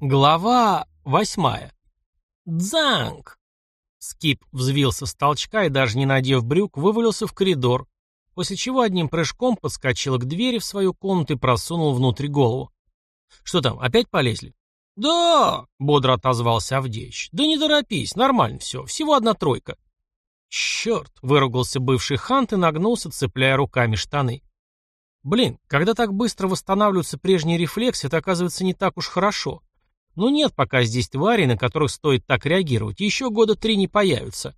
Глава восьмая. Дзанг! Скип взвился с толчка и, даже не надев брюк, вывалился в коридор, после чего одним прыжком подскочил к двери в свою комнату и просунул внутрь голову. «Что там, опять полезли?» «Да!» — бодро отозвался Авдеич. «Да не торопись, нормально все, всего одна тройка». «Черт!» — выругался бывший хант и нагнулся, цепляя руками штаны. «Блин, когда так быстро восстанавливаются прежние рефлексы, это оказывается не так уж хорошо. Ну нет пока здесь тварей, на которых стоит так реагировать, еще года три не появятся.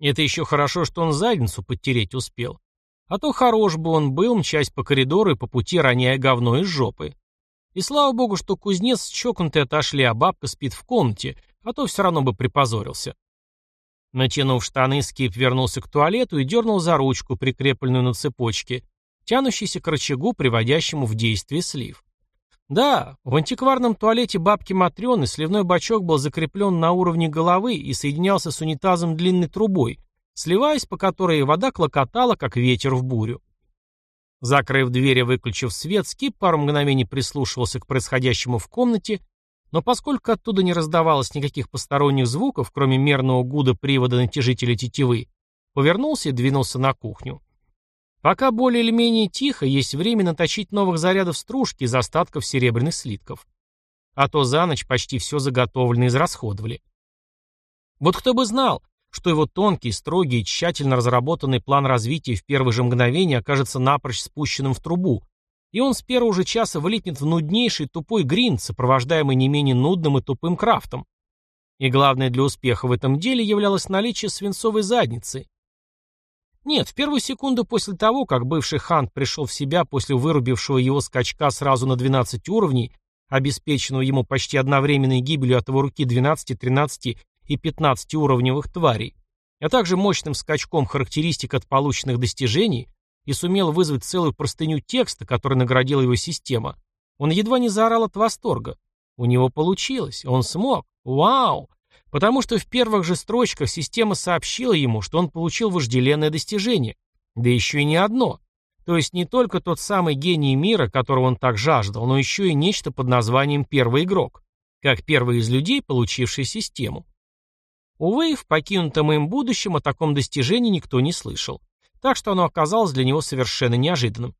Это еще хорошо, что он задницу подтереть успел. А то хорош бы он был, мчась по коридору и по пути роняя говно из жопы. И слава богу, что кузнец с чокнутой отошли, а бабка спит в комнате, а то все равно бы припозорился. Натянув штаны, Скип вернулся к туалету и дернул за ручку, прикрепленную на цепочке, тянущейся к рычагу, приводящему в действие слив. Да, в антикварном туалете бабки Матрёны сливной бачок был закреплен на уровне головы и соединялся с унитазом длинной трубой, сливаясь по которой вода клокотала, как ветер в бурю. Закрыв дверь и выключив свет, Скип пару мгновений прислушивался к происходящему в комнате, но поскольку оттуда не раздавалось никаких посторонних звуков, кроме мерного гуда привода натяжителя тетивы, повернулся и двинулся на кухню. Пока более или менее тихо, есть время наточить новых зарядов стружки из остатков серебряных слитков. А то за ночь почти все заготовленное израсходовали. Вот кто бы знал, что его тонкий, строгий тщательно разработанный план развития в первые же мгновения окажется напрочь спущенным в трубу, и он с первого же часа влипнет в нуднейший тупой гринт, сопровождаемый не менее нудным и тупым крафтом. И главное для успеха в этом деле являлось наличие свинцовой задницы, нет, в первую секунду после того, как бывший Хант пришел в себя после вырубившего его скачка сразу на 12 уровней, обеспеченного ему почти одновременной гибелью от его руки 12, 13 и 15 уровневых тварей, а также мощным скачком характеристик от полученных достижений, и сумел вызвать целую простыню текста, который наградила его система, он едва не заорал от восторга. У него получилось, он смог. Вау! Потому что в первых же строчках система сообщила ему, что он получил вожделенное достижение. Да еще и не одно. То есть не только тот самый гений мира, которого он так жаждал, но еще и нечто под названием «первый игрок», как первый из людей, получивший систему. Увы, в покинутом им будущем о таком достижении никто не слышал, так что оно оказалось для него совершенно неожиданным.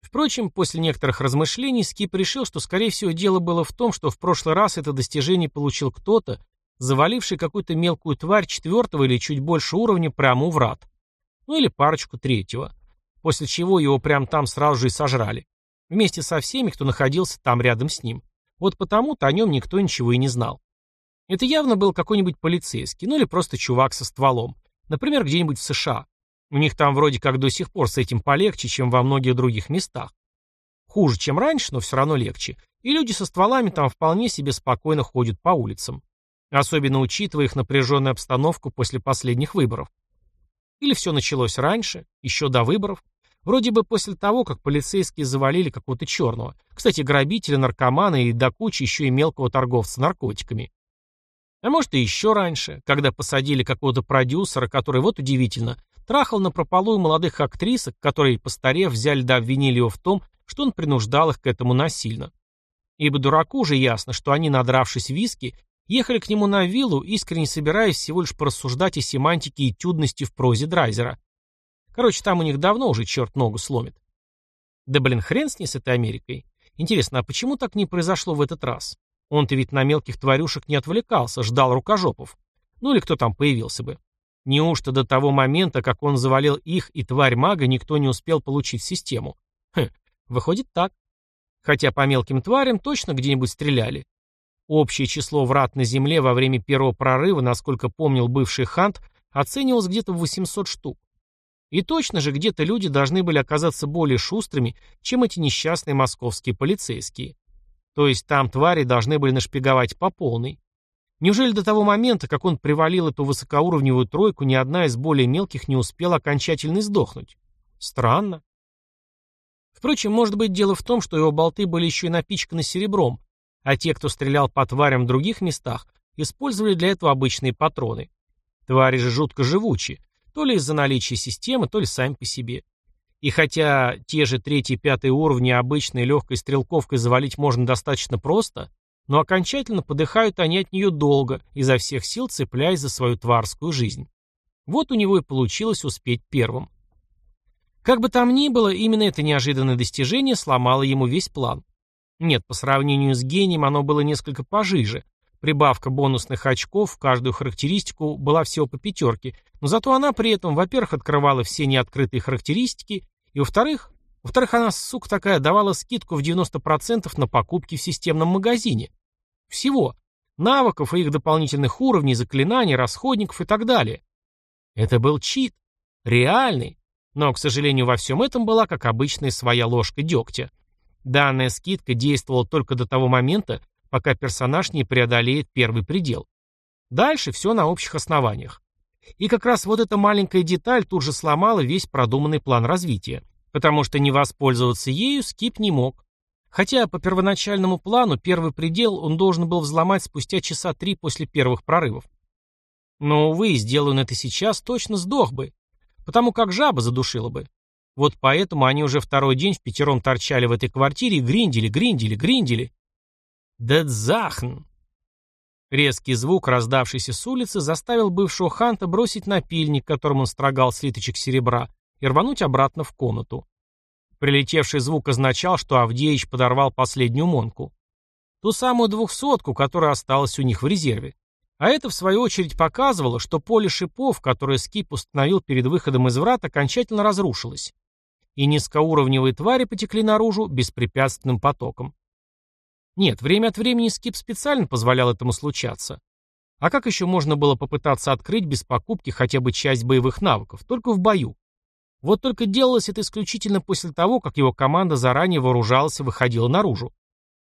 Впрочем, после некоторых размышлений Скип решил, что, скорее всего, дело было в том, что в прошлый раз это достижение получил кто-то, заваливший какую-то мелкую тварь четвертого или чуть больше уровня прямо у врат. Ну или парочку третьего. После чего его прямо там сразу же и сожрали. Вместе со всеми, кто находился там рядом с ним. Вот потому-то о нем никто ничего и не знал. Это явно был какой-нибудь полицейский, ну или просто чувак со стволом. Например, где-нибудь в США. У них там вроде как до сих пор с этим полегче, чем во многих других местах. Хуже, чем раньше, но все равно легче. И люди со стволами там вполне себе спокойно ходят по улицам. Особенно учитывая их напряженную обстановку после последних выборов. Или все началось раньше, еще до выборов. Вроде бы после того, как полицейские завалили какого-то черного. Кстати, грабителя, наркомана и до кучи еще и мелкого торговца наркотиками. А может и еще раньше, когда посадили какого-то продюсера, который, вот удивительно, трахал на прополую молодых актрисок, которые, постарев, взяли да обвинили его в том, что он принуждал их к этому насильно. Ибо дураку уже ясно, что они, надравшись виски, Ехали к нему на виллу, искренне собираясь всего лишь порассуждать о семантике и этюдности в прозе Драйзера. Короче, там у них давно уже черт ногу сломит. Да блин, хрен с ней с этой Америкой. Интересно, а почему так не произошло в этот раз? Он-то ведь на мелких тварюшек не отвлекался, ждал рукожопов. Ну или кто там появился бы. Неужто до того момента, как он завалил их и тварь мага, никто не успел получить систему? Хм, выходит так. Хотя по мелким тварям точно где-нибудь стреляли. Общее число врат на земле во время первого прорыва, насколько помнил бывший Хант, оценивалось где-то в 800 штук. И точно же где-то люди должны были оказаться более шустрыми, чем эти несчастные московские полицейские. То есть там твари должны были нашпиговать по полной. Неужели до того момента, как он привалил эту высокоуровневую тройку, ни одна из более мелких не успела окончательно сдохнуть? Странно. Впрочем, может быть дело в том, что его болты были еще и напичканы серебром, а те, кто стрелял по тварям в других местах, использовали для этого обычные патроны. Твари же жутко живучи, то ли из-за наличия системы, то ли сами по себе. И хотя те же третий и пятый уровни обычной легкой стрелковкой завалить можно достаточно просто, но окончательно подыхают они от нее долго, изо всех сил цепляясь за свою тварскую жизнь. Вот у него и получилось успеть первым. Как бы там ни было, именно это неожиданное достижение сломало ему весь план. Нет, по сравнению с гением оно было несколько пожиже. Прибавка бонусных очков в каждую характеристику была всего по пятерке, но зато она при этом, во-первых, открывала все неоткрытые характеристики, и, во-вторых, во-вторых, она, сука такая, давала скидку в 90% на покупки в системном магазине. Всего. Навыков и их дополнительных уровней, заклинаний, расходников и так далее. Это был чит. Реальный. Но, к сожалению, во всем этом была, как обычная, своя ложка дегтя. Данная скидка действовала только до того момента, пока персонаж не преодолеет первый предел. Дальше все на общих основаниях. И как раз вот эта маленькая деталь тут же сломала весь продуманный план развития, потому что не воспользоваться ею Скип не мог. Хотя по первоначальному плану первый предел он должен был взломать спустя часа три после первых прорывов. Но, увы, сделаю он это сейчас, точно сдох бы, потому как жаба задушила бы. Вот поэтому они уже второй день в пятером торчали в этой квартире и гриндили, гриндили, гриндили. Дедзахн! Резкий звук, раздавшийся с улицы, заставил бывшего Ханта бросить напильник, которым он строгал слиточек серебра, и рвануть обратно в комнату. Прилетевший звук означал, что Авдеич подорвал последнюю монку. Ту самую двухсотку, которая осталась у них в резерве. А это, в свою очередь, показывало, что поле шипов, которое Скип установил перед выходом из врат, окончательно разрушилось. И низкоуровневые твари потекли наружу беспрепятственным потоком. Нет, время от времени Скип специально позволял этому случаться. А как еще можно было попытаться открыть без покупки хотя бы часть боевых навыков, только в бою? Вот только делалось это исключительно после того, как его команда заранее вооружалась и выходила наружу.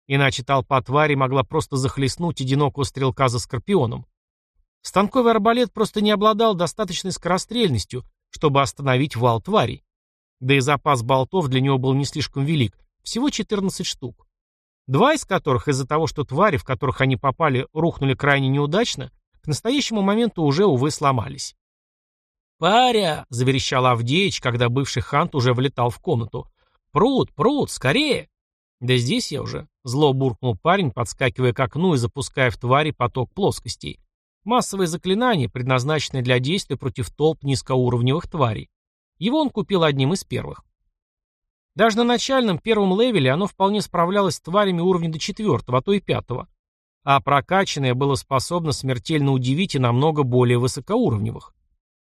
Иначе толпа тварей могла просто захлестнуть одинокого стрелка за скорпионом. Станковый арбалет просто не обладал достаточной скорострельностью, чтобы остановить вал тварей. Да и запас болтов для него был не слишком велик, всего 14 штук. Два из которых из-за того, что твари, в которых они попали, рухнули крайне неудачно, к настоящему моменту уже, увы, сломались. «Паря!» — заверещал Авдеич, когда бывший хант уже влетал в комнату. «Пруд, пруд, скорее!» «Да здесь я уже», — зло буркнул парень, подскакивая к окну и запуская в твари поток плоскостей. Массовое заклинание, предназначенное для действия против толп низкоуровневых тварей. Его он купил одним из первых. Даже на начальном первом левеле оно вполне справлялось с тварями уровня до четвертого, а то и пятого. А прокачанное было способно смертельно удивить и намного более высокоуровневых.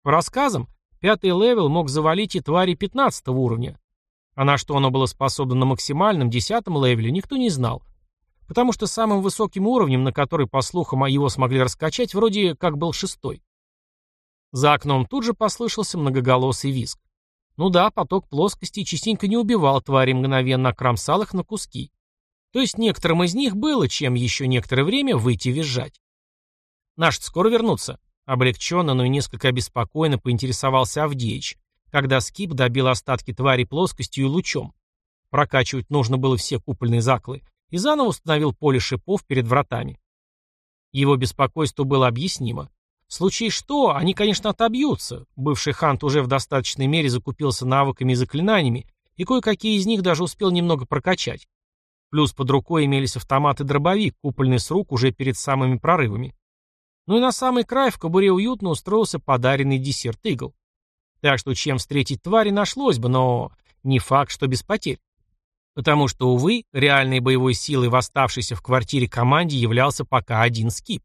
По рассказам, пятый левел мог завалить и твари пятнадцатого уровня, а на что оно было способно на максимальном, десятом левеле, никто не знал. Потому что самым высоким уровнем, на который, по слухам, его смогли раскачать, вроде как был шестой. За окном тут же послышался многоголосый визг. Ну да, поток плоскостей частенько не убивал твари мгновенно, а кромсал их на куски. То есть некоторым из них было, чем еще некоторое время выть и визжать. Наш скоро вернутся. Облегченно, но и несколько обеспокоенно поинтересовался Авдеич, когда Скип добил остатки твари плоскостью и лучом. Прокачивать нужно было все купольные заклы, и заново установил поле шипов перед вратами. Его беспокойство было объяснимо. В случае что, они, конечно, отобьются. Бывший хант уже в достаточной мере закупился навыками и заклинаниями, и кое-какие из них даже успел немного прокачать. Плюс под рукой имелись автомат и дробовик, купольный с рук уже перед самыми прорывами. Ну и на самый край в кобуре уютно устроился подаренный десерт игл. Так что чем встретить твари нашлось бы, но не факт, что без потерь. Потому что, увы, реальной боевой силой в оставшейся в квартире команде являлся пока один скип.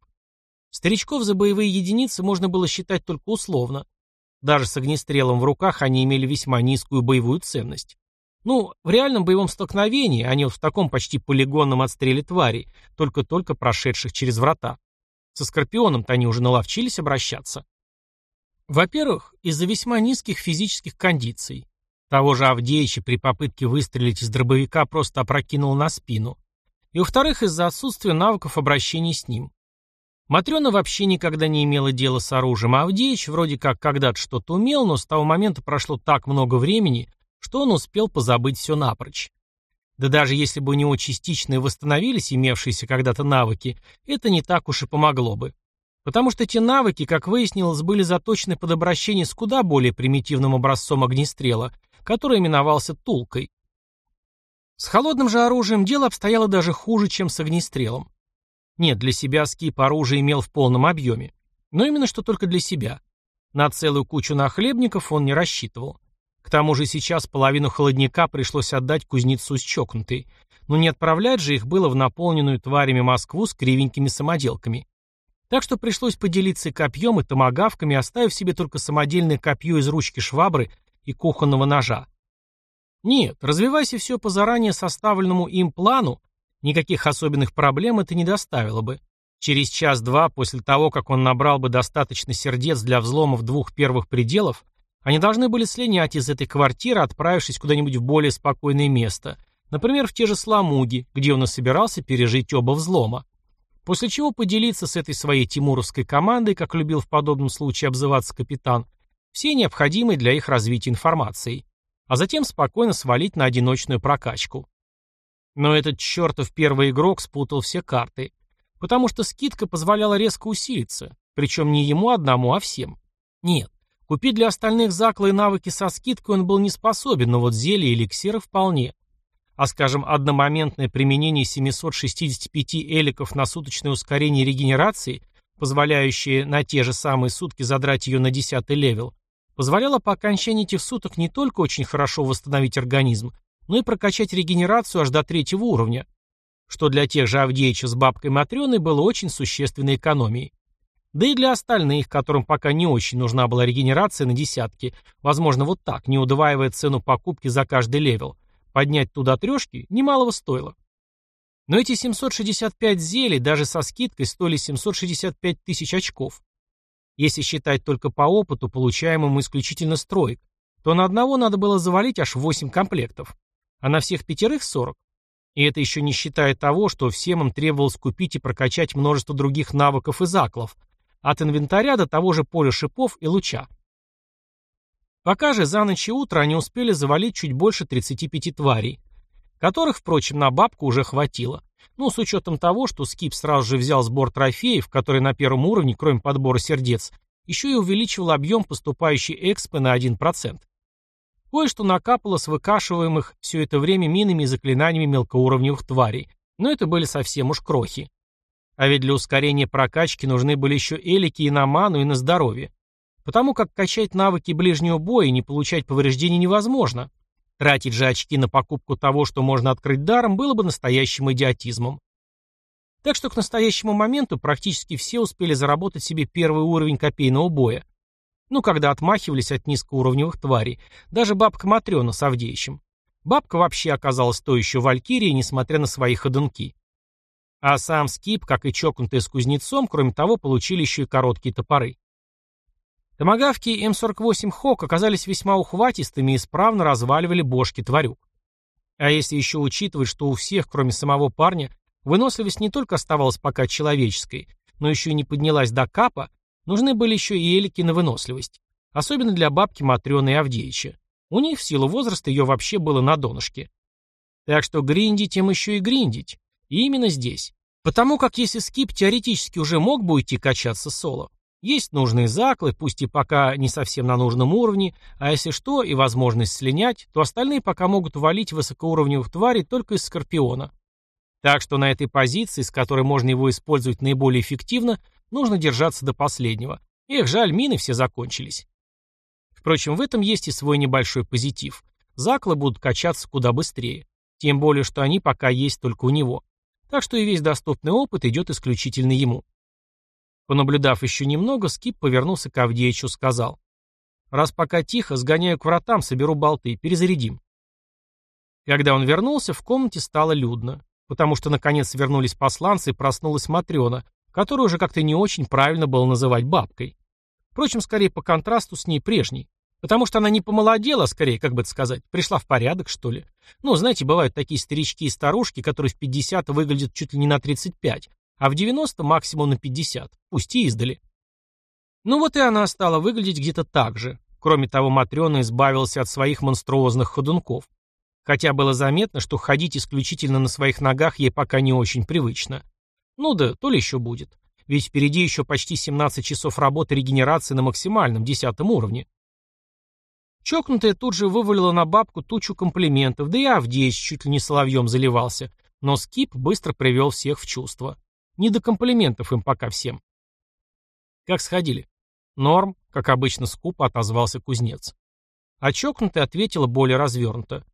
Старичков за боевые единицы можно было считать только условно. Даже с огнестрелом в руках они имели весьма низкую боевую ценность. Ну, в реальном боевом столкновении, а не вот в таком почти полигонном отстреле тварей, только-только прошедших через врата. Со Скорпионом-то они уже наловчились обращаться. Во-первых, из-за весьма низких физических кондиций. Того же Авдеича при попытке выстрелить из дробовика просто опрокинул на спину. И во-вторых, из-за отсутствия навыков обращения с ним. Матрена вообще никогда не имела дела с оружием, а Авдеич вроде как когда-то что-то умел, но с того момента прошло так много времени, что он успел позабыть все напрочь. Да даже если бы у него частично и восстановились имевшиеся когда-то навыки, это не так уж и помогло бы. Потому что эти навыки, как выяснилось, были заточены под обращение с куда более примитивным образцом огнестрела, который именовался тулкой. С холодным же оружием дело обстояло даже хуже, чем с огнестрелом. Нет, для себя Скип оружие имел в полном объеме. Но именно что только для себя. На целую кучу нахлебников он не рассчитывал. К тому же сейчас половину холодняка пришлось отдать кузнецу с чокнутой. Но не отправлять же их было в наполненную тварями Москву с кривенькими самоделками. Так что пришлось поделиться копьем и томагавками, оставив себе только самодельное копье из ручки швабры и кухонного ножа. Нет, развивайся все по заранее составленному им плану, никаких особенных проблем это не доставило бы. Через час-два после того, как он набрал бы достаточно сердец для взлома в двух первых пределов, они должны были слинять из этой квартиры, отправившись куда-нибудь в более спокойное место, например, в те же Сламуги, где он и собирался пережить оба взлома. После чего поделиться с этой своей тимуровской командой, как любил в подобном случае обзываться капитан, всей необходимой для их развития информацией, а затем спокойно свалить на одиночную прокачку. Но этот чертов первый игрок спутал все карты, потому что скидка позволяла резко усилиться, причем не ему одному, а всем. Нет, купить для остальных заклы и навыки со скидкой он был не способен, но вот зелья и эликсиры вполне. А скажем, одномоментное применение 765 эликов на суточное ускорение регенерации, позволяющее на те же самые сутки задрать ее на 10 левел, позволяло по окончании этих суток не только очень хорошо восстановить организм, но и прокачать регенерацию аж до третьего уровня, что для тех же Авдеича с бабкой Матрёной было очень существенной экономией. Да и для остальных, которым пока не очень нужна была регенерация на десятки, возможно, вот так, не удваивая цену покупки за каждый левел, поднять до трешки немалого стоило. Но эти 765 зелий даже со скидкой стоили 765 тысяч очков. Если считать только по опыту, получаемому исключительно строек, то на одного надо было завалить аж 8 комплектов, а на всех пятерых 40. И это еще не считая того, что всем им требовалось купить и прокачать множество других навыков и заклов, от инвентаря до того же поля шипов и луча. Пока же за ночь и утро они успели завалить чуть больше 35 тварей, которых, впрочем, на бабку уже хватило. Ну, с учетом того, что Скип сразу же взял сбор трофеев, который на первом уровне, кроме подбора сердец, еще и увеличивал объем поступающей экспы на 1%. Кое-что накапало с выкашиваемых все это время минами и заклинаниями мелкоуровневых тварей, но это были совсем уж крохи. А ведь для ускорения прокачки нужны были еще элики и на ману, и на здоровье. Потому как качать навыки ближнего боя и не получать повреждений невозможно. Тратить же очки на покупку того, что можно открыть даром, было бы настоящим идиотизмом. Так что к настоящему моменту практически все успели заработать себе первый уровень копейного боя. Ну, когда отмахивались от низкоуровневых тварей. Даже бабка Матрена с Авдеичем. Бабка вообще оказалась той еще валькирией, несмотря на свои ходунки. А сам Скип, как и чокнутый с кузнецом, кроме того, получили еще и короткие топоры. Томагавки М48 Хок оказались весьма ухватистыми и исправно разваливали бошки тварюк. А если еще учитывать, что у всех, кроме самого парня, выносливость не только оставалась пока человеческой, но еще и не поднялась до капа, нужны были еще и элики на выносливость. Особенно для бабки Матрёны и Авдеича. У них в силу возраста ее вообще было на донышке. Так что гриндить им еще и гриндить. И именно здесь. Потому как если Скип теоретически уже мог бы уйти качаться соло, есть нужные заклы, пусть и пока не совсем на нужном уровне, а если что, и возможность слинять, то остальные пока могут валить высокоуровневых тварей только из Скорпиона. Так что на этой позиции, с которой можно его использовать наиболее эффективно, нужно держаться до последнего. Эх, жаль, мины все закончились. Впрочем, в этом есть и свой небольшой позитив. Заклы будут качаться куда быстрее. Тем более, что они пока есть только у него. Так что и весь доступный опыт идет исключительно ему. Понаблюдав еще немного, Скип повернулся к Авдеичу, сказал. «Раз пока тихо, сгоняю к вратам, соберу болты, перезарядим». Когда он вернулся, в комнате стало людно, потому что наконец вернулись посланцы и проснулась Матрена, которую уже как-то не очень правильно было называть бабкой. Впрочем, скорее по контрасту с ней прежней. Потому что она не помолодела, скорее, как бы это сказать, пришла в порядок, что ли. Ну, знаете, бывают такие старички и старушки, которые в 50 выглядят чуть ли не на 35, а в 90 максимум на 50, пусть и издали. Ну вот и она стала выглядеть где-то так же. Кроме того, Матрена избавилась от своих монструозных ходунков. Хотя было заметно, что ходить исключительно на своих ногах ей пока не очень привычно. Ну да, то ли еще будет. Ведь впереди еще почти 17 часов работы регенерации на максимальном, десятом уровне. Чокнутая тут же вывалила на бабку тучу комплиментов, да и Авдеич чуть ли не соловьем заливался, но Скип быстро привел всех в чувство. Не до комплиментов им пока всем. Как сходили? Норм, как обычно скупо отозвался кузнец. А чокнутый ответила более развернуто.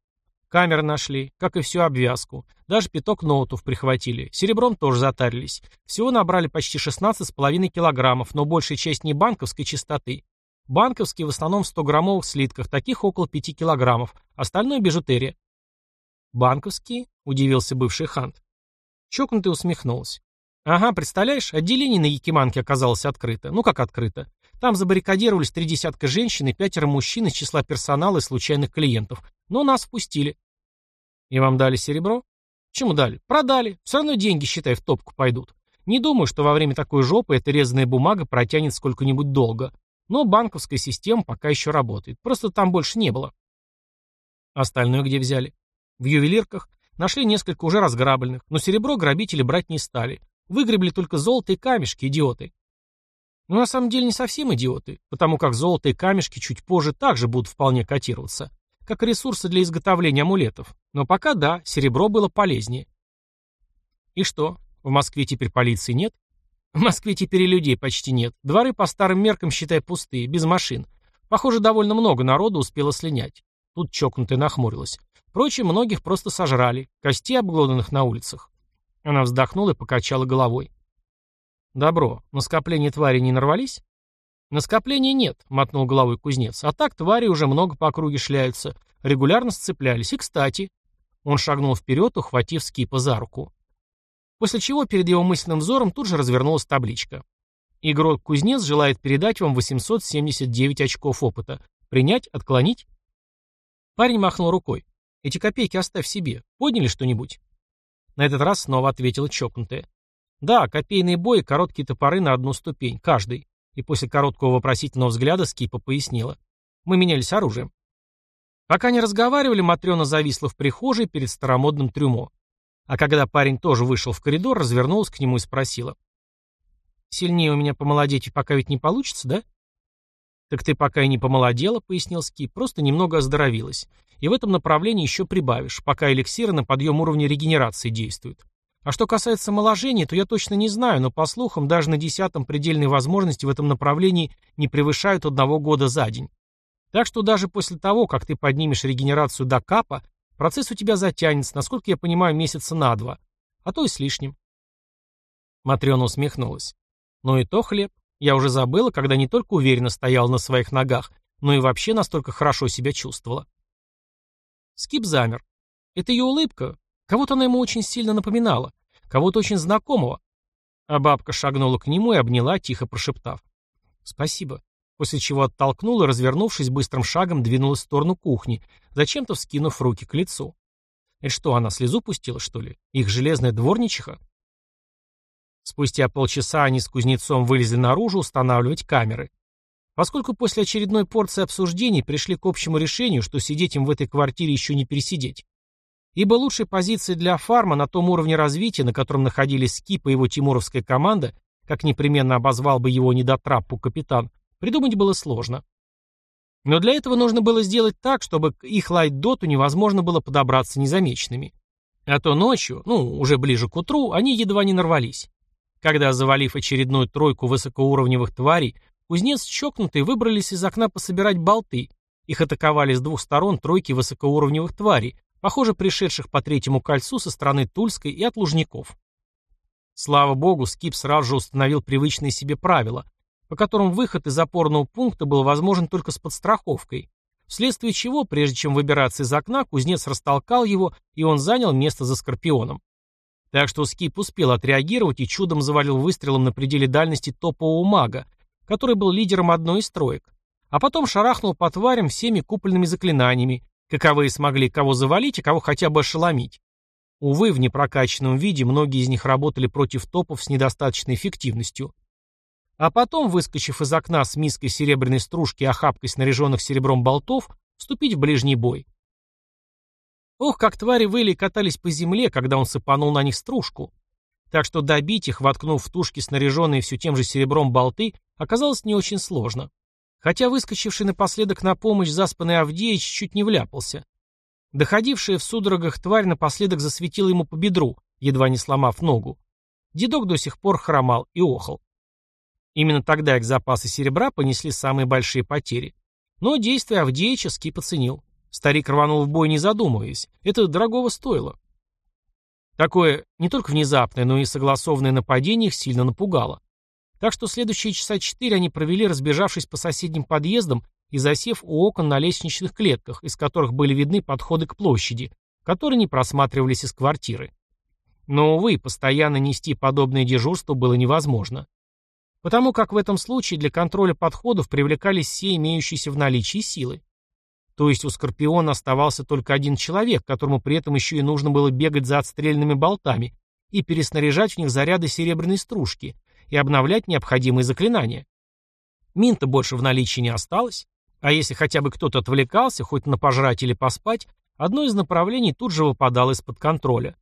Камеры нашли, как и всю обвязку. Даже пяток ноутов прихватили. Серебром тоже затарились. Всего набрали почти 16,5 килограммов, но большая часть не банковской чистоты. Банковские в основном в 100-граммовых слитках, таких около 5 килограммов. Остальное бижутерия. «Банковские?» — удивился бывший хант. Чокнутый усмехнулся. «Ага, представляешь, отделение на Якиманке оказалось открыто. Ну как открыто? Там забаррикадировались три десятка женщин и пятеро мужчин из числа персонала и случайных клиентов. Но нас впустили». «И вам дали серебро?» «Чему дали? Продали. Все равно деньги, считай, в топку пойдут. Не думаю, что во время такой жопы эта резаная бумага протянет сколько-нибудь долго. Но банковская система пока еще работает. Просто там больше не было». «Остальное где взяли?» «В ювелирках. Нашли несколько уже разграбленных, но серебро грабители брать не стали. Выгребли только золото и камешки, идиоты. Но на самом деле не совсем идиоты, потому как золото и камешки чуть позже также будут вполне котироваться, как ресурсы для изготовления амулетов. Но пока да, серебро было полезнее. И что, в Москве теперь полиции нет? В Москве теперь и людей почти нет. Дворы по старым меркам, считай, пустые, без машин. Похоже, довольно много народу успело слинять. Тут чокнутая нахмурилась. Впрочем, многих просто сожрали, кости обглоданных на улицах. Она вздохнула и покачала головой. «Добро. На скопление твари не нарвались?» «На скопление нет», — мотнул головой кузнец. «А так твари уже много по округе шляются. Регулярно сцеплялись. И, кстати...» Он шагнул вперед, ухватив скипа за руку. После чего перед его мысленным взором тут же развернулась табличка. Игрок-кузнец желает передать вам 879 очков опыта. Принять? Отклонить? Парень махнул рукой. Эти копейки оставь себе. Подняли что-нибудь? На этот раз снова ответила чокнутая. Да, копейные бои, короткие топоры на одну ступень, каждый. И после короткого вопросительного взгляда Скипа пояснила. Мы менялись оружием. Пока не разговаривали, Матрена зависла в прихожей перед старомодным трюмо. А когда парень тоже вышел в коридор, развернулась к нему и спросила. «Сильнее у меня помолодеть пока ведь не получится, да?» «Так ты пока и не помолодела», — пояснил Скип, — «просто немного оздоровилась. И в этом направлении еще прибавишь, пока эликсиры на подъем уровня регенерации действуют. А что касается омоложения, то я точно не знаю, но по слухам, даже на десятом предельные возможности в этом направлении не превышают одного года за день. Так что даже после того, как ты поднимешь регенерацию до капа, процесс у тебя затянется, насколько я понимаю, месяца на два, а то и с лишним. Матрена усмехнулась. Ну и то хлеб. Я уже забыла, когда не только уверенно стояла на своих ногах, но и вообще настолько хорошо себя чувствовала. Скип замер. Это ее улыбка. Кого-то она ему очень сильно напоминала. Кого-то очень знакомого. А бабка шагнула к нему и обняла, тихо прошептав. «Спасибо». После чего оттолкнула и, развернувшись, быстрым шагом двинулась в сторону кухни, зачем-то вскинув руки к лицу. Это что, она слезу пустила, что ли? Их железная дворничиха? Спустя полчаса они с кузнецом вылезли наружу устанавливать камеры. Поскольку после очередной порции обсуждений пришли к общему решению, что сидеть им в этой квартире еще не пересидеть. Ибо лучшей позиции для фарма на том уровне развития, на котором находились Скип и его тимуровская команда, как непременно обозвал бы его недотраппу капитан, придумать было сложно. Но для этого нужно было сделать так, чтобы к их лайт-доту невозможно было подобраться незамеченными. А то ночью, ну, уже ближе к утру, они едва не нарвались. Когда, завалив очередную тройку высокоуровневых тварей, Кузнец чокнутые выбрались из окна пособирать болты. Их атаковали с двух сторон тройки высокоуровневых тварей, похоже, пришедших по третьему кольцу со стороны Тульской и от Лужников. Слава богу, Скип сразу же установил привычные себе правила, по которым выход из опорного пункта был возможен только с подстраховкой, вследствие чего, прежде чем выбираться из окна, кузнец растолкал его, и он занял место за Скорпионом. Так что Скип успел отреагировать и чудом завалил выстрелом на пределе дальности топового мага, который был лидером одной из троек, а потом шарахнул по тварям всеми купольными заклинаниями, каковые смогли кого завалить, а кого хотя бы ошеломить. Увы, в непрокачанном виде многие из них работали против топов с недостаточной эффективностью. А потом, выскочив из окна с миской серебряной стружки и охапкой снаряженных серебром болтов, вступить в ближний бой. Ох, как твари выли и катались по земле, когда он сыпанул на них стружку. Так что добить их, воткнув в тушки снаряженные все тем же серебром болты, оказалось не очень сложно. Хотя выскочивший напоследок на помощь заспанный Авдеич чуть не вляпался. Доходившая в судорогах тварь напоследок засветила ему по бедру, едва не сломав ногу. Дедок до сих пор хромал и охал. Именно тогда их запасы серебра понесли самые большие потери. Но действия Авдеича Скип оценил. Старик рванул в бой, не задумываясь. Это дорогого стоило. Такое не только внезапное, но и согласованное нападение их сильно напугало. Так что следующие часа четыре они провели, разбежавшись по соседним подъездам и засев у окон на лестничных клетках, из которых были видны подходы к площади, которые не просматривались из квартиры. Но, увы, постоянно нести подобное дежурство было невозможно. Потому как в этом случае для контроля подходов привлекались все имеющиеся в наличии силы. То есть у Скорпиона оставался только один человек, которому при этом еще и нужно было бегать за отстрельными болтами и переснаряжать в них заряды серебряной стружки и обновлять необходимые заклинания. Мин-то больше в наличии не осталось, а если хотя бы кто-то отвлекался, хоть на пожрать или поспать, одно из направлений тут же выпадало из-под контроля.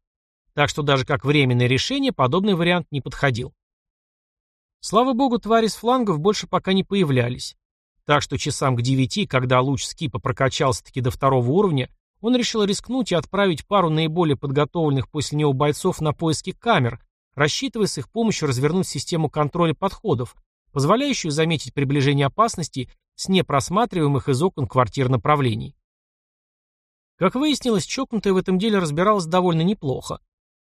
Так что даже как временное решение подобный вариант не подходил. Слава богу, твари с флангов больше пока не появлялись. Так что часам к девяти, когда луч скипа прокачался-таки до второго уровня, он решил рискнуть и отправить пару наиболее подготовленных после него бойцов на поиски камер, рассчитывая с их помощью развернуть систему контроля подходов, позволяющую заметить приближение опасности с непросматриваемых из окон квартир направлений. Как выяснилось, чокнутая в этом деле разбиралась довольно неплохо.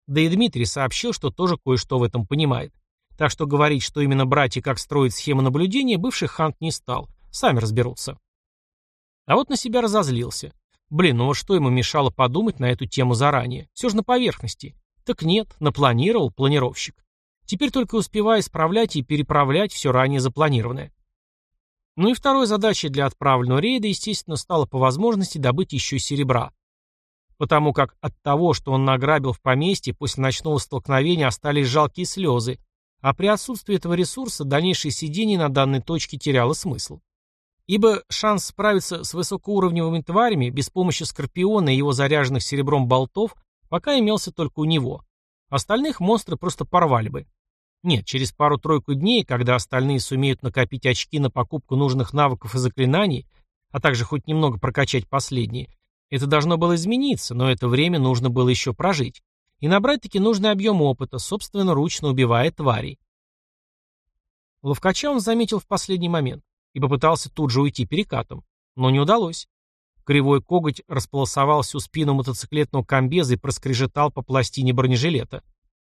Да и Дмитрий сообщил, что тоже кое-что в этом понимает. Так что говорить, что именно брать и как строить схему наблюдения, бывший Хант не стал. Сами разберутся. А вот на себя разозлился. Блин, ну вот что ему мешало подумать на эту тему заранее? Все же на поверхности. Так нет, напланировал планировщик. Теперь только успевая исправлять и переправлять все ранее запланированное. Ну и второй задачей для отправленного рейда, естественно, стало по возможности добыть еще серебра. Потому как от того, что он награбил в поместье, после ночного столкновения остались жалкие слезы, а при отсутствии этого ресурса дальнейшее сидение на данной точке теряло смысл. Ибо шанс справиться с высокоуровневыми тварями без помощи Скорпиона и его заряженных серебром болтов пока имелся только у него. Остальных монстры просто порвали бы. Нет, через пару-тройку дней, когда остальные сумеют накопить очки на покупку нужных навыков и заклинаний, а также хоть немного прокачать последние, это должно было измениться, но это время нужно было еще прожить и набрать-таки нужный объем опыта, собственно, ручно убивая тварей. Ловкача он заметил в последний момент и попытался тут же уйти перекатом, но не удалось. Кривой коготь располосовал всю спину мотоциклетного комбеза и проскрежетал по пластине бронежилета.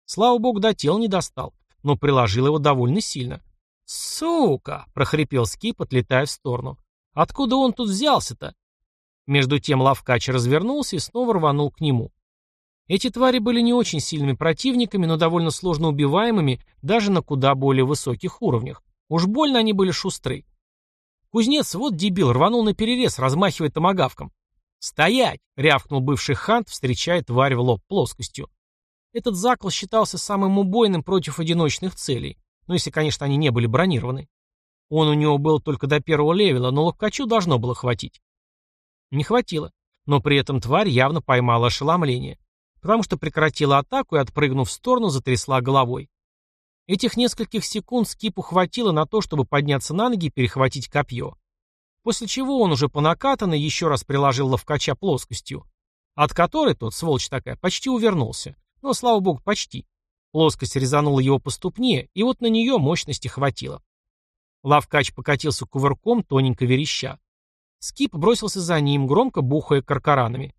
Слава богу, до тел не достал, но приложил его довольно сильно. «Сука!» — прохрипел Скип, отлетая в сторону. «Откуда он тут взялся-то?» Между тем Лавкач развернулся и снова рванул к нему. Эти твари были не очень сильными противниками, но довольно сложно убиваемыми даже на куда более высоких уровнях. Уж больно они были шустры. Кузнец, вот дебил, рванул на перерез, размахивая томагавком. «Стоять!» — рявкнул бывший хант, встречая тварь в лоб плоскостью. Этот закол считался самым убойным против одиночных целей, но если, конечно, они не были бронированы. Он у него был только до первого левела, но ловкачу должно было хватить. Не хватило, но при этом тварь явно поймала ошеломление потому что прекратила атаку и, отпрыгнув в сторону, затрясла головой. Этих нескольких секунд Скипу хватило на то, чтобы подняться на ноги и перехватить копье. После чего он уже по накатанной еще раз приложил ловкача плоскостью, от которой тот, сволочь такая, почти увернулся. Но, слава богу, почти. Плоскость резанула его по ступне, и вот на нее мощности хватило. Лавкач покатился кувырком, тоненько вереща. Скип бросился за ним, громко бухая каркаранами.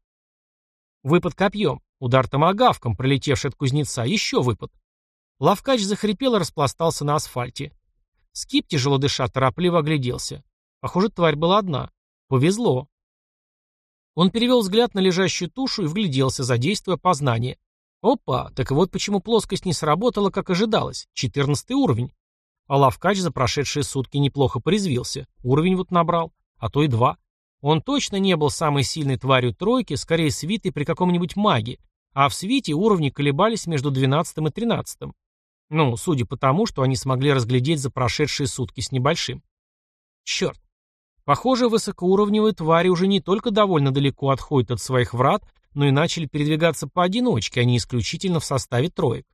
Выпад копьем. Удар томагавком, пролетевший от кузнеца, еще выпад. Лавкач захрипел и распластался на асфальте. Скип, тяжело дыша, торопливо огляделся. Похоже, тварь была одна. Повезло. Он перевел взгляд на лежащую тушу и вгляделся, задействуя познание. Опа, так вот почему плоскость не сработала, как ожидалось. Четырнадцатый уровень. А Лавкач за прошедшие сутки неплохо порезвился. Уровень вот набрал, а то и два. Он точно не был самой сильной тварью тройки, скорее свитой при каком-нибудь маге, а в свите уровни колебались между 12 и 13. Ну, судя по тому, что они смогли разглядеть за прошедшие сутки с небольшим. Черт. Похоже, высокоуровневые твари уже не только довольно далеко отходят от своих врат, но и начали передвигаться поодиночке, а не исключительно в составе троек.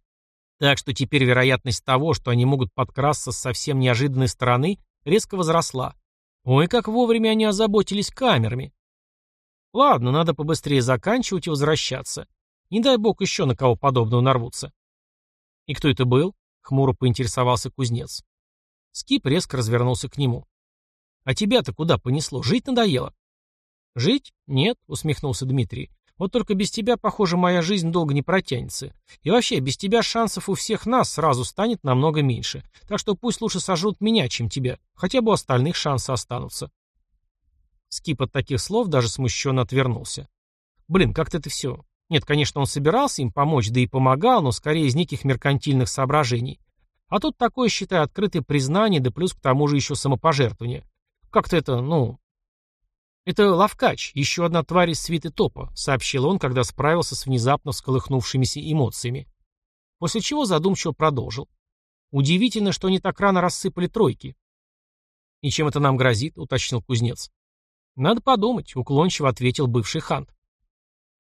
Так что теперь вероятность того, что они могут подкрасться с совсем неожиданной стороны, резко возросла. Ой, как вовремя они озаботились камерами. Ладно, надо побыстрее заканчивать и возвращаться. Не дай бог еще на кого подобного нарвутся. «И кто это был?» — хмуро поинтересовался кузнец. Скип резко развернулся к нему. «А тебя-то куда понесло? Жить надоело?» «Жить? Нет», — усмехнулся Дмитрий. «Вот только без тебя, похоже, моя жизнь долго не протянется. И вообще, без тебя шансов у всех нас сразу станет намного меньше. Так что пусть лучше сожрут меня, чем тебя. Хотя бы у остальных шансы останутся». Скип от таких слов даже смущенно отвернулся. «Блин, как-то это все. Нет, конечно, он собирался им помочь, да и помогал, но скорее из неких меркантильных соображений. А тут такое, считай, открытое признание, да плюс к тому же еще самопожертвование. Как-то это, ну... «Это Лавкач, еще одна тварь из свиты топа», — сообщил он, когда справился с внезапно всколыхнувшимися эмоциями. После чего задумчиво продолжил. «Удивительно, что они так рано рассыпали тройки». «И чем это нам грозит?» — уточнил кузнец. «Надо подумать», — уклончиво ответил бывший хант.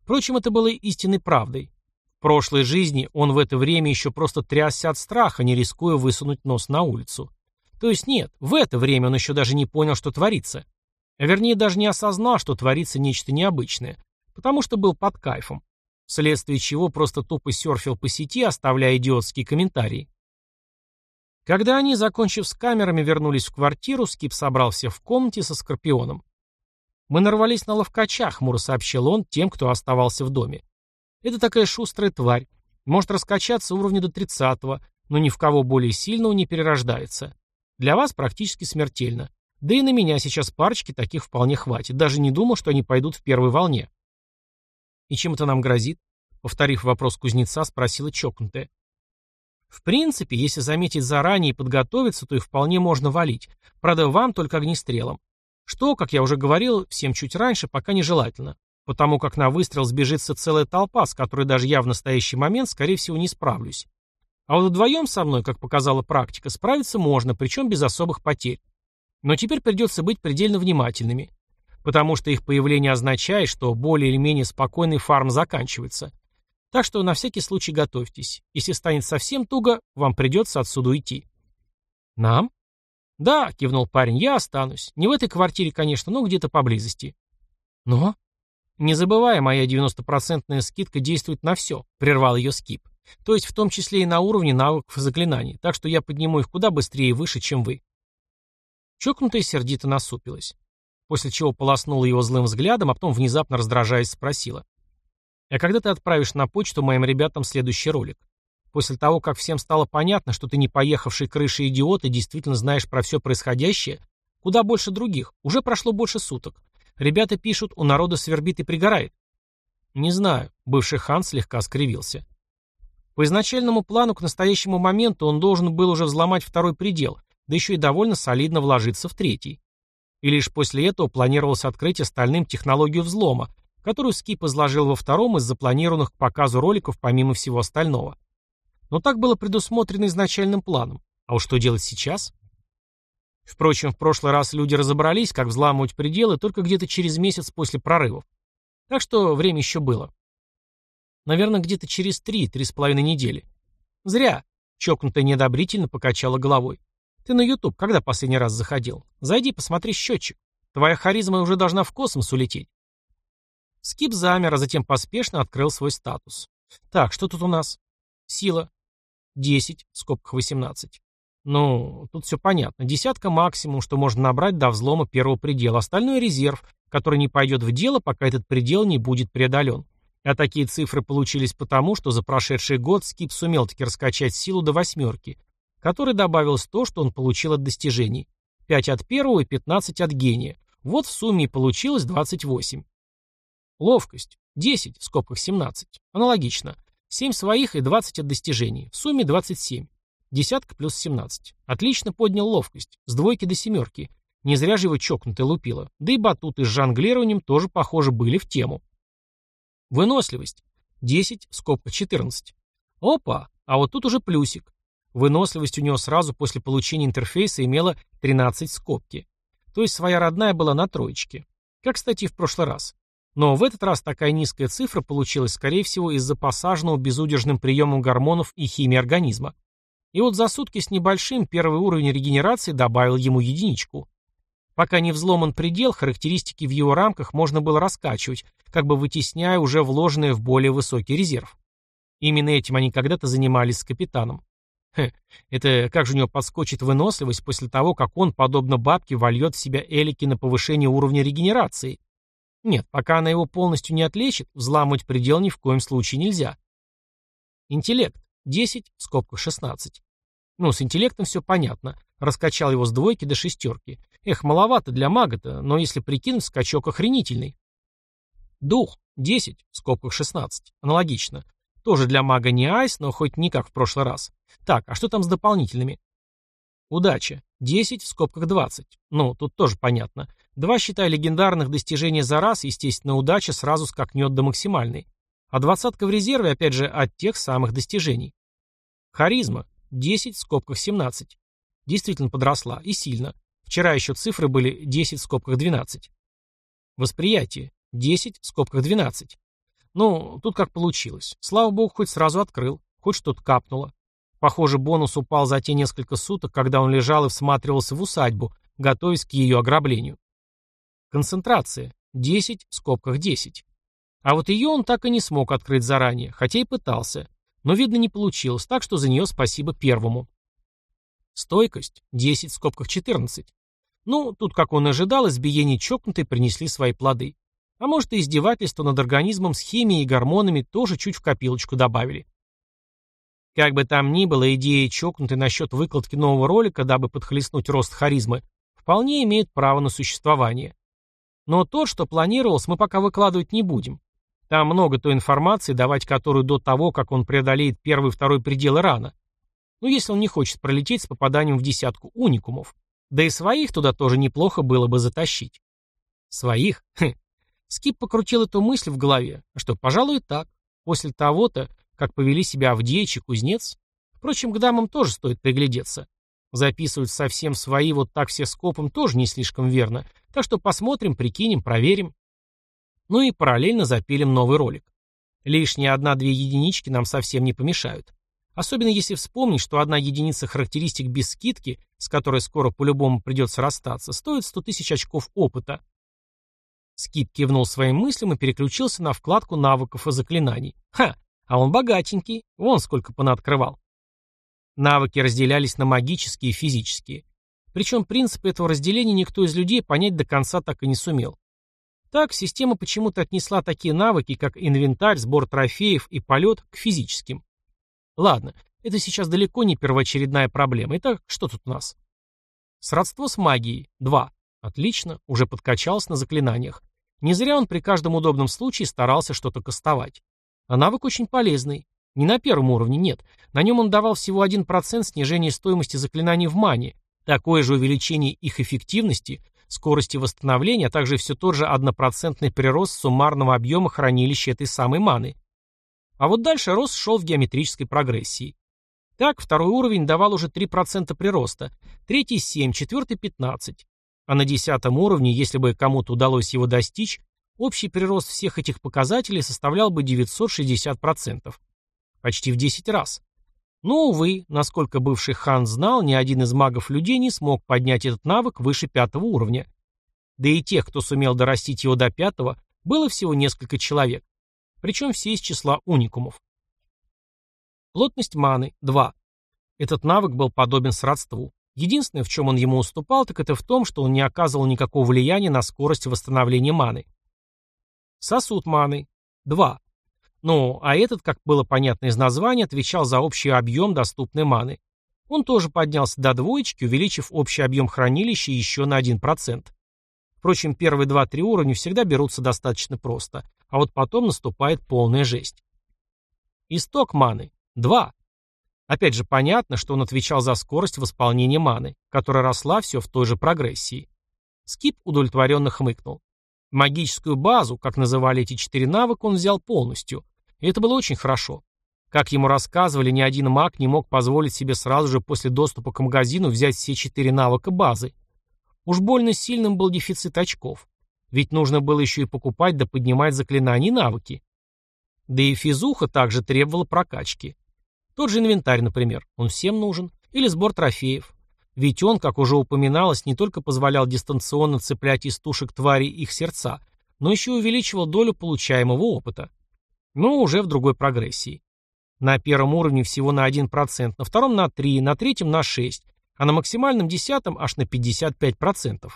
Впрочем, это было истинной правдой. В прошлой жизни он в это время еще просто трясся от страха, не рискуя высунуть нос на улицу. То есть нет, в это время он еще даже не понял, что творится. А вернее, даже не осознал, что творится нечто необычное, потому что был под кайфом, вследствие чего просто тупо серфил по сети, оставляя идиотские комментарии. Когда они, закончив с камерами, вернулись в квартиру, Скип собрал всех в комнате со Скорпионом. «Мы нарвались на ловкача», — хмуро сообщил он тем, кто оставался в доме. «Это такая шустрая тварь. Может раскачаться уровня до тридцатого, но ни в кого более сильного не перерождается. Для вас практически смертельно. Да и на меня сейчас парочки таких вполне хватит. Даже не думал, что они пойдут в первой волне». «И чем это нам грозит?» Повторив вопрос кузнеца, спросила чокнутая. В принципе, если заметить заранее и подготовиться, то и вполне можно валить. Правда, вам только огнестрелом. Что, как я уже говорил, всем чуть раньше, пока нежелательно. Потому как на выстрел сбежится целая толпа, с которой даже я в настоящий момент, скорее всего, не справлюсь. А вот вдвоем со мной, как показала практика, справиться можно, причем без особых потерь. Но теперь придется быть предельно внимательными. Потому что их появление означает, что более или менее спокойный фарм заканчивается. Так что на всякий случай готовьтесь. Если станет совсем туго, вам придется отсюда уйти. Нам? «Да», — кивнул парень, — «я останусь. Не в этой квартире, конечно, но где-то поблизости». «Но?» «Не забывай, моя 90-процентная скидка действует на все», — прервал ее Скип. «То есть в том числе и на уровне навыков заклинаний, так что я подниму их куда быстрее и выше, чем вы». Чокнутая сердито насупилась. После чего полоснула его злым взглядом, а потом внезапно раздражаясь спросила. «А когда ты отправишь на почту моим ребятам следующий ролик?» После того, как всем стало понятно, что ты не поехавший крышей идиот и действительно знаешь про все происходящее, куда больше других, уже прошло больше суток. Ребята пишут, у народа свербит и пригорает. Не знаю, бывший хан слегка скривился. По изначальному плану к настоящему моменту он должен был уже взломать второй предел, да еще и довольно солидно вложиться в третий. И лишь после этого планировалось открыть остальным технологию взлома, которую Скип изложил во втором из запланированных к показу роликов помимо всего остального. Но так было предусмотрено изначальным планом. А уж что делать сейчас? Впрочем, в прошлый раз люди разобрались, как взламывать пределы только где-то через месяц после прорывов. Так что время еще было. Наверное, где-то через три, три с половиной недели. Зря. Чокнутая неодобрительно покачала головой. Ты на YouTube когда последний раз заходил? Зайди, посмотри счетчик. Твоя харизма уже должна в космос улететь. Скип замер, а затем поспешно открыл свой статус. Так, что тут у нас? Сила 10, в скобках 18. Ну, тут все понятно. Десятка максимум, что можно набрать до взлома первого предела. Остальное резерв, который не пойдет в дело, пока этот предел не будет преодолен. А такие цифры получились потому, что за прошедший год Скип сумел таки раскачать силу до восьмерки, которой добавилось то, что он получил от достижений. 5 от первого и 15 от гения. Вот в сумме получилось 28. Ловкость. 10, в скобках 17. Аналогично. 7 своих и 20 от достижений. В сумме 27. Десятка плюс 17. Отлично поднял ловкость. С двойки до семерки. Не зря же его чокнутое лупило. Да и батуты с жонглированием тоже, похоже, были в тему. Выносливость. 10, в скобках 14. Опа, а вот тут уже плюсик. Выносливость у него сразу после получения интерфейса имела 13 скобки. То есть своя родная была на троечке. Как, кстати, и в прошлый раз. Но в этот раз такая низкая цифра получилась, скорее всего, из-за посаженного безудержным приемом гормонов и химии организма. И вот за сутки с небольшим первый уровень регенерации добавил ему единичку. Пока не взломан предел, характеристики в его рамках можно было раскачивать, как бы вытесняя уже вложенное в более высокий резерв. Именно этим они когда-то занимались с капитаном. Хе, это как же у него подскочит выносливость после того, как он, подобно бабке, вольет в себя элики на повышение уровня регенерации? Нет, пока она его полностью не отлечит, взламывать предел ни в коем случае нельзя. Интеллект. 10, в скобках 16. Ну, с интеллектом все понятно. Раскачал его с двойки до шестерки. Эх, маловато для мага-то, но если прикинуть, скачок охренительный. Дух. 10, в скобках 16. Аналогично. Тоже для мага не айс, но хоть не как в прошлый раз. Так, а что там с дополнительными? Удача. 10 в скобках 20. Ну, тут тоже понятно. Два, считай, легендарных достижения за раз, естественно, удача сразу скакнет до максимальной. А двадцатка в резерве, опять же, от тех самых достижений. Харизма. 10 в скобках 17. Действительно подросла. И сильно. Вчера еще цифры были 10 в скобках 12. Восприятие. 10 в скобках 12. Ну, тут как получилось. Слава богу, хоть сразу открыл, хоть что-то капнуло. Похоже, бонус упал за те несколько суток, когда он лежал и всматривался в усадьбу, готовясь к ее ограблению. Концентрация. 10 в скобках 10. А вот ее он так и не смог открыть заранее, хотя и пытался. Но, видно, не получилось, так что за нее спасибо первому. Стойкость. 10 в скобках 14. Ну, тут, как он ожидал, избиения чокнутой принесли свои плоды. А может и издевательство над организмом с химией и гормонами тоже чуть в копилочку добавили. Как бы там ни было, идея чокнутой насчет выкладки нового ролика, дабы подхлестнуть рост харизмы, вполне имеет право на существование. Но то, что планировалось, мы пока выкладывать не будем. Там много той информации, давать которую до того, как он преодолеет первый и второй пределы рано. Ну, если он не хочет пролететь с попаданием в десятку уникумов. Да и своих туда тоже неплохо было бы затащить. Своих? Хм, Скип покрутил эту мысль в голове. А что, пожалуй, так. После того-то, как повели себя Авдеич и Кузнец. Впрочем, к дамам тоже стоит приглядеться. Записывать совсем свои вот так все скопом тоже не слишком верно. Так что посмотрим, прикинем, проверим. Ну и параллельно запилим новый ролик. Лишние одна-две единички нам совсем не помешают. Особенно если вспомнить, что одна единица характеристик без скидки, с которой скоро по-любому придется расстаться, стоит 100 тысяч очков опыта. Скип кивнул своим мыслям и переключился на вкладку навыков и заклинаний. Ха, а он богатенький, вон сколько понаоткрывал. Навыки разделялись на магические и физические. Причем принцип этого разделения никто из людей понять до конца так и не сумел. Так, система почему-то отнесла такие навыки, как инвентарь, сбор трофеев и полет, к физическим. Ладно, это сейчас далеко не первоочередная проблема. Итак, что тут у нас? Сродство с магией. 2. Отлично, уже подкачался на заклинаниях. Не зря он при каждом удобном случае старался что-то кастовать. А навык очень полезный. Не на первом уровне, нет. На нем он давал всего 1% снижения стоимости заклинаний в мане, такое же увеличение их эффективности, скорости восстановления, а также все тот же однопроцентный прирост суммарного объема хранилища этой самой маны. А вот дальше рост шел в геометрической прогрессии. Так, второй уровень давал уже 3% прироста, третий 7, четвертый 15. А на десятом уровне, если бы кому-то удалось его достичь, общий прирост всех этих показателей составлял бы 960%. Почти в 10 раз. Но, увы, насколько бывший хан знал, ни один из магов людей не смог поднять этот навык выше пятого уровня. Да и тех, кто сумел дорастить его до пятого, было всего несколько человек. Причем все из числа уникумов. Плотность маны – 2. Этот навык был подобен сродству. Единственное, в чем он ему уступал, так это в том, что он не оказывал никакого влияния на скорость восстановления маны. Сосуд маны. 2. Ну, а этот, как было понятно из названия, отвечал за общий объем доступной маны. Он тоже поднялся до двоечки, увеличив общий объем хранилища еще на 1%. Впрочем, первые 2-3 уровня всегда берутся достаточно просто, а вот потом наступает полная жесть. Исток маны. 2. Опять же, понятно, что он отвечал за скорость восполнения маны, которая росла все в той же прогрессии. Скип удовлетворенно хмыкнул. Магическую базу, как называли эти четыре навыка, он взял полностью. И это было очень хорошо. Как ему рассказывали, ни один маг не мог позволить себе сразу же после доступа к магазину взять все четыре навыка базы. Уж больно сильным был дефицит очков. Ведь нужно было еще и покупать да поднимать заклинания и навыки. Да и физуха также требовала прокачки. Тот же инвентарь, например, он всем нужен. Или сбор трофеев. Ведь он, как уже упоминалось, не только позволял дистанционно цеплять из тушек тварей их сердца, но еще увеличивал долю получаемого опыта. Но уже в другой прогрессии. На первом уровне всего на 1%, на втором на 3%, на третьем на 6%, а на максимальном десятом аж на 55%.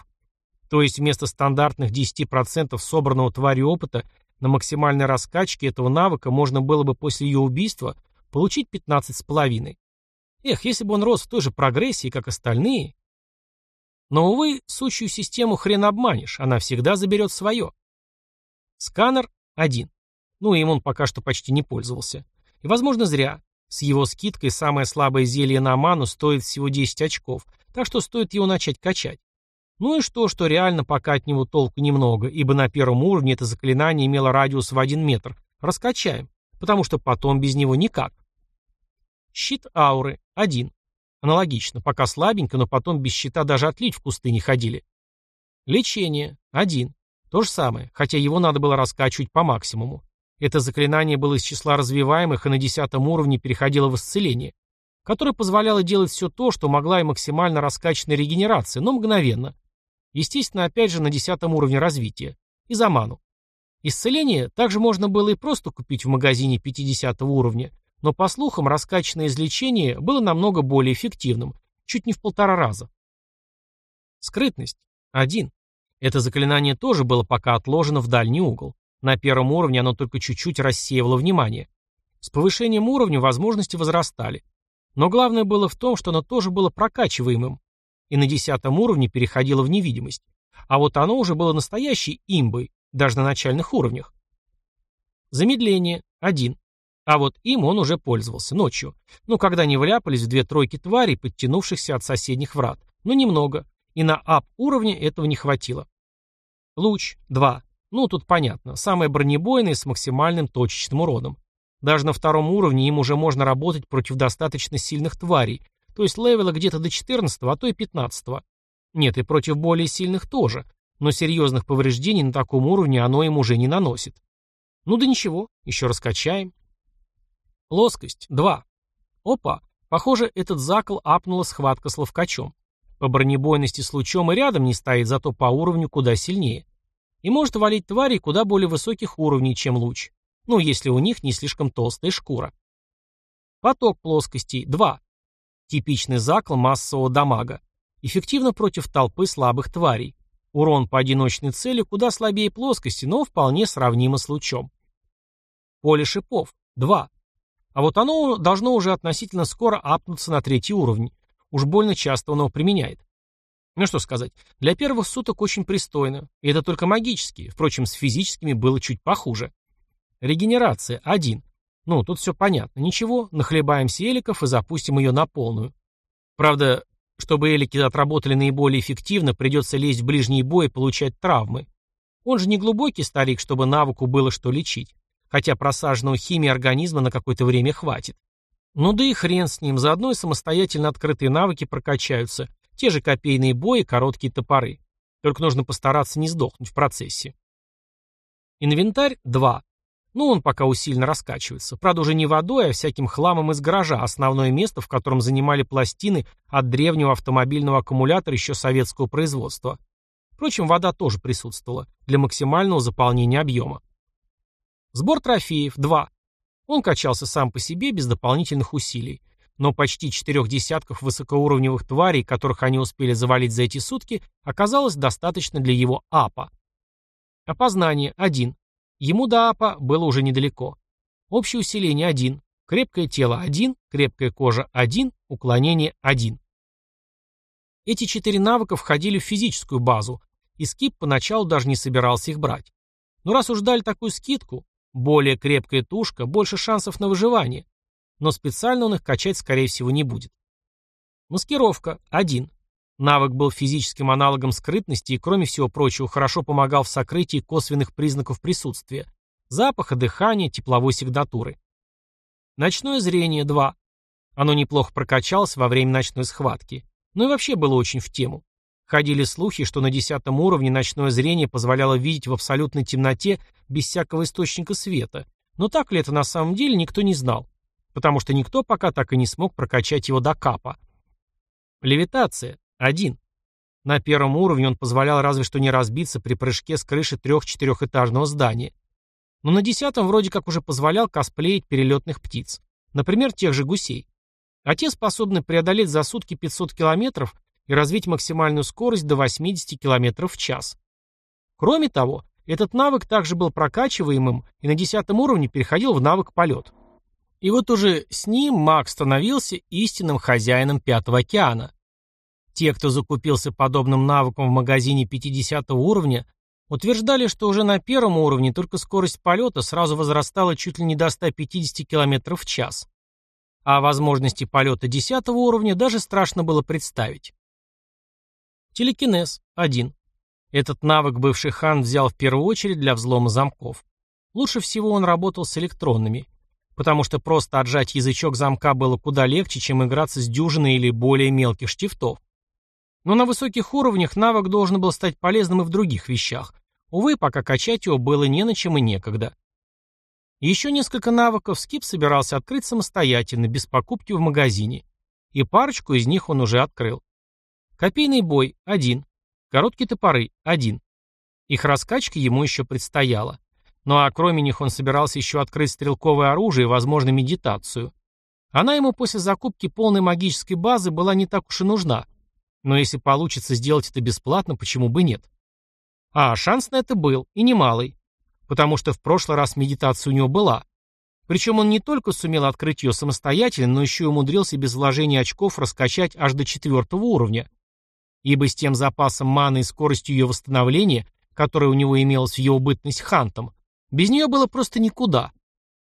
То есть вместо стандартных 10% собранного тварью опыта на максимальной раскачке этого навыка можно было бы после ее убийства получить 15,5. Эх, если бы он рос в той же прогрессии, как остальные. Но, увы, сущую систему хрен обманешь, она всегда заберет свое. Сканер один. Ну, им он пока что почти не пользовался. И, возможно, зря. С его скидкой самое слабое зелье на ману стоит всего 10 очков, так что стоит его начать качать. Ну и что, что реально пока от него толку немного, ибо на первом уровне это заклинание имело радиус в 1 метр. Раскачаем, потому что потом без него никак. Щит ауры. Один. Аналогично. Пока слабенько, но потом без щита даже отлить в кусты не ходили. Лечение. Один. То же самое, хотя его надо было раскачивать по максимуму. Это заклинание было из числа развиваемых и на десятом уровне переходило в исцеление, которое позволяло делать все то, что могла и максимально раскачанная регенерация, но мгновенно. Естественно, опять же на десятом уровне развития. И за ману. Исцеление также можно было и просто купить в магазине 50 уровня, но, по слухам, раскачанное излечение было намного более эффективным, чуть не в полтора раза. Скрытность. Один. Это заклинание тоже было пока отложено в дальний угол. На первом уровне оно только чуть-чуть рассеивало внимание. С повышением уровня возможности возрастали. Но главное было в том, что оно тоже было прокачиваемым. И на десятом уровне переходило в невидимость. А вот оно уже было настоящей имбой, даже на начальных уровнях. Замедление. Один. А вот им он уже пользовался ночью. Ну, когда не вляпались в две тройки тварей, подтянувшихся от соседних врат. Но немного. И на ап уровне этого не хватило. Луч. 2. Ну, тут понятно. Самое бронебойное с максимальным точечным уродом. Даже на втором уровне им уже можно работать против достаточно сильных тварей, то есть левела где-то до 14, а то и 15. Нет, и против более сильных тоже, но серьезных повреждений на таком уровне оно им уже не наносит. Ну да ничего, еще раскачаем. Плоскость. 2. Опа. Похоже, этот закол апнула схватка с ловкачом. По бронебойности с лучом и рядом не стоит, зато по уровню куда сильнее. И может валить тварей куда более высоких уровней, чем луч. Ну, если у них не слишком толстая шкура. Поток плоскостей. 2. Типичный закол массового дамага. Эффективно против толпы слабых тварей. Урон по одиночной цели куда слабее плоскости, но вполне сравнимо с лучом. Поле шипов. 2. А вот оно должно уже относительно скоро апнуться на третий уровень. Уж больно часто он его применяет. Ну что сказать, для первых суток очень пристойно. И это только магические. Впрочем, с физическими было чуть похуже. Регенерация. Один. Ну, тут все понятно. Ничего, нахлебаемся эликов и запустим ее на полную. Правда, чтобы элики отработали наиболее эффективно, придется лезть в ближний бой и получать травмы. Он же не глубокий старик, чтобы навыку было что лечить хотя просаженного химии организма на какое-то время хватит. Ну да и хрен с ним, заодно и самостоятельно открытые навыки прокачаются, те же копейные бои, короткие топоры. Только нужно постараться не сдохнуть в процессе. Инвентарь 2. Ну, он пока усиленно раскачивается. Правда, уже не водой, а всяким хламом из гаража, основное место, в котором занимали пластины от древнего автомобильного аккумулятора еще советского производства. Впрочем, вода тоже присутствовала для максимального заполнения объема. Сбор трофеев – 2. Он качался сам по себе без дополнительных усилий. Но почти четырех десятков высокоуровневых тварей, которых они успели завалить за эти сутки, оказалось достаточно для его апа. Опознание – 1. Ему до апа было уже недалеко. Общее усиление – 1. Крепкое тело – 1. Крепкая кожа – 1. Уклонение – 1. Эти четыре навыка входили в физическую базу, и Скип поначалу даже не собирался их брать. Но раз уж дали такую скидку, более крепкая тушка, больше шансов на выживание. Но специально он их качать, скорее всего, не будет. Маскировка. 1. Навык был физическим аналогом скрытности и, кроме всего прочего, хорошо помогал в сокрытии косвенных признаков присутствия. Запаха, дыхания, тепловой сигнатуры. Ночное зрение. 2. Оно неплохо прокачалось во время ночной схватки. Но и вообще было очень в тему. Ходили слухи, что на десятом уровне ночное зрение позволяло видеть в абсолютной темноте без всякого источника света. Но так ли это на самом деле, никто не знал. Потому что никто пока так и не смог прокачать его до капа. Левитация. Один. На первом уровне он позволял разве что не разбиться при прыжке с крыши трех-четырехэтажного здания. Но на десятом вроде как уже позволял косплеить перелетных птиц. например, тех же гусей. А те способны преодолеть за сутки 500 километров и развить максимальную скорость до 80 километров в час. Кроме того, этот навык также был прокачиваемым и на 10 уровне переходил в навык полет. И вот уже с ним маг становился истинным хозяином Пятого океана. Те, кто закупился подобным навыком в магазине 50 уровня, утверждали, что уже на первом уровне только скорость полета сразу возрастала чуть ли не до 150 км в час. А возможности полета 10 уровня даже страшно было представить. Телекинез – 1. Этот навык бывший хан взял в первую очередь для взлома замков. Лучше всего он работал с электронными, потому что просто отжать язычок замка было куда легче, чем играться с дюжиной или более мелких штифтов. Но на высоких уровнях навык должен был стать полезным и в других вещах. Увы, пока качать его было не на чем и некогда. Еще несколько навыков Скип собирался открыть самостоятельно, без покупки в магазине. И парочку из них он уже открыл. Копейный бой – один. Короткие топоры – один. Их раскачка ему еще предстояла. Ну а кроме них он собирался еще открыть стрелковое оружие и, возможно, медитацию. Она ему после закупки полной магической базы была не так уж и нужна – но если получится сделать это бесплатно, почему бы нет? А шанс на это был, и немалый. Потому что в прошлый раз медитация у него была. Причем он не только сумел открыть ее самостоятельно, но еще и умудрился без вложения очков раскачать аж до четвертого уровня. Ибо с тем запасом маны и скоростью ее восстановления, которая у него имелась в его бытность хантом, без нее было просто никуда.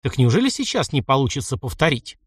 Так неужели сейчас не получится повторить?